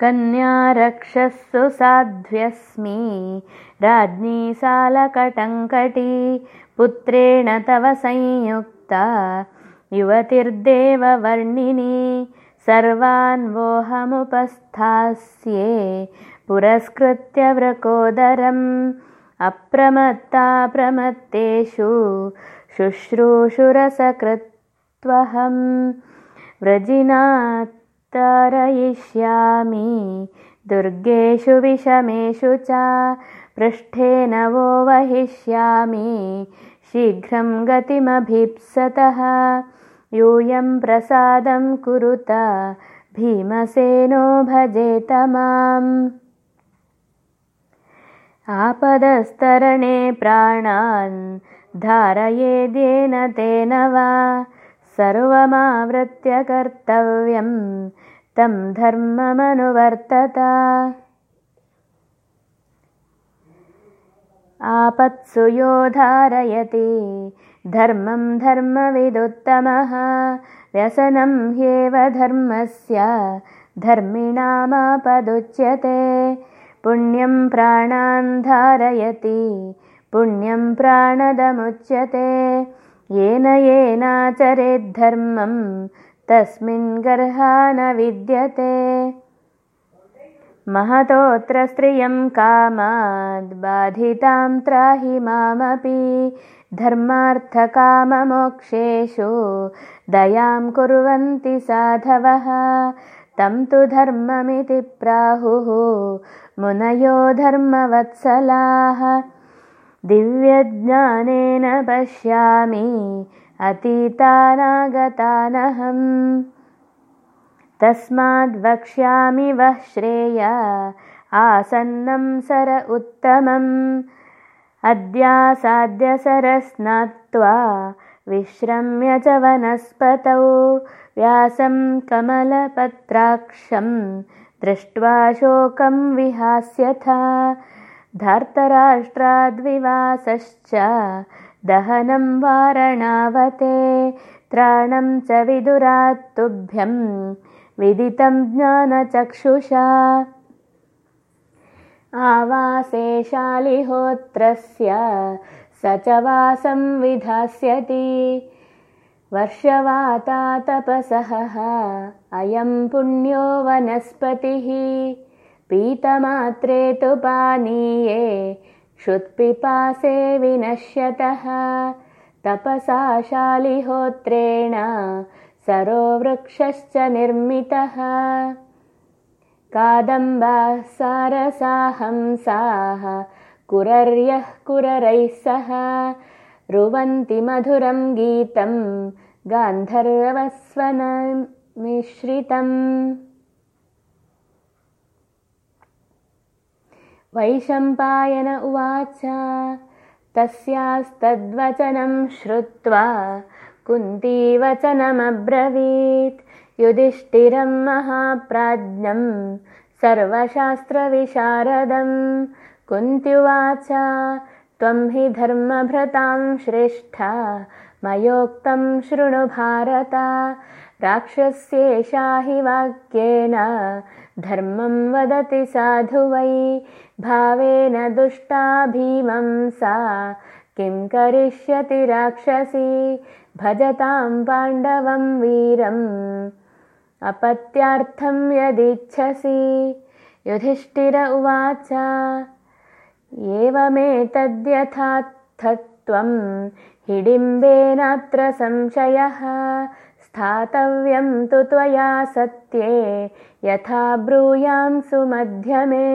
कन्यारक्षस्सु साध्व्यस्मि। राज्ञी सालकटङ्कटी पुत्रेण तव संयुक्ता। युवतिर्देववर्णिनी सर्वान् वोहमुपस्थास्ये पुरस्कृत्य वृकोदरम् अप्रमत्ता प्रमत्तेषु शुश्रूषुरसकृत्वहम् व्रजिनात्तरयिष्यामि दुर्गेषु विषमेषु च पृष्ठेन वो वहिष्यामि। शीघ्रं गतिमभीप्सतः। यूयं प्रसादं कुरुत। भीमसेनो भजेत माम् आपदस्तरणे प्राणान् धारयेद्येन तेन वा सर्वमावृत्य कर्तव्यं तं धर्ममनुवर्तत। आपत्सु यो धारयति। धर्मं धर्मविदुत्तमः। व्यसनं ह्येव धर्मस्य। धर्मिणामापदुच्यते। पुण्यं प्राणान् धारयति। पुण्यं प्राणदमुच्यते येन येनाचरेद्धर्मं तस्मिन् गर्हा न विद्यते। महतोऽत्र स्त्रियं कामाद्बाधितां त्राहि मामपि धर्मार्थकाममोक्षेषु दयां कुर्वन्ति साधवः। तं तु धर्ममिति प्राहुः मुनयो धर्मवत्सलाः दिव्यज्ञानेन पश्यामि। अतीतानागतानहम्। तस्माद्वक्ष्यामि वः श्रेय। आसन्नं सर उत्तमम्। अद्यासाद्यसरस्नात्वा विश्रम्य च वनस्पतौ। व्यासं कमलपत्राक्षं दृष्ट्वा शोकं विहास्यथ धार्तराष्ट्राद्विवासश्च दहनं वारणावते त्राणं च विदुरात्तुभ्यं विदितं ज्ञानचक्षुषा। आवासे शालिहोत्रस्य स च वासं विधास्यति। वर्षवातातपसः अयं पुण्यो वनस्पतिः पीतमात्रे तु पानीये क्षुत्पिपासे विनश्यतः। तपसा शालिहोत्रेण सरो वृक्षश्च निर्मितः। कादम्बाः सारसाहंसाः कुरर्यः कुररैः सह। रुवन्ति मधुरं गीतं गान्धर्वस्वनमिश्रितम् वैशम्पायन उवाच। तस्यास्तद्वचनं श्रुत्वा कुन्तीवचनमब्रवीत्। युधिष्ठिरं महाप्राज्ञं सर्वशास्त्रविशारदं। कुन्त्युवाच त्वं हि धर्मभृतां श्रेष्ठा मयोक्तं शृणु भारत। राक्षस्येषा हि वाक्येन धर्मं वदति साधु वै भावेन दुष्टा भीमं सा। किं करिष्यति राक्षसी भजतां पाण्डवं वीरम् अपत्यार्थं यदिच्छसि। युधिष्ठिर उवाच एवमेतद्यथात्थत्वं हिडिम्बेनात्र संशयः स्थातव्यं तु त्वया सत्ये यथा ब्रूयां सुमध्यमे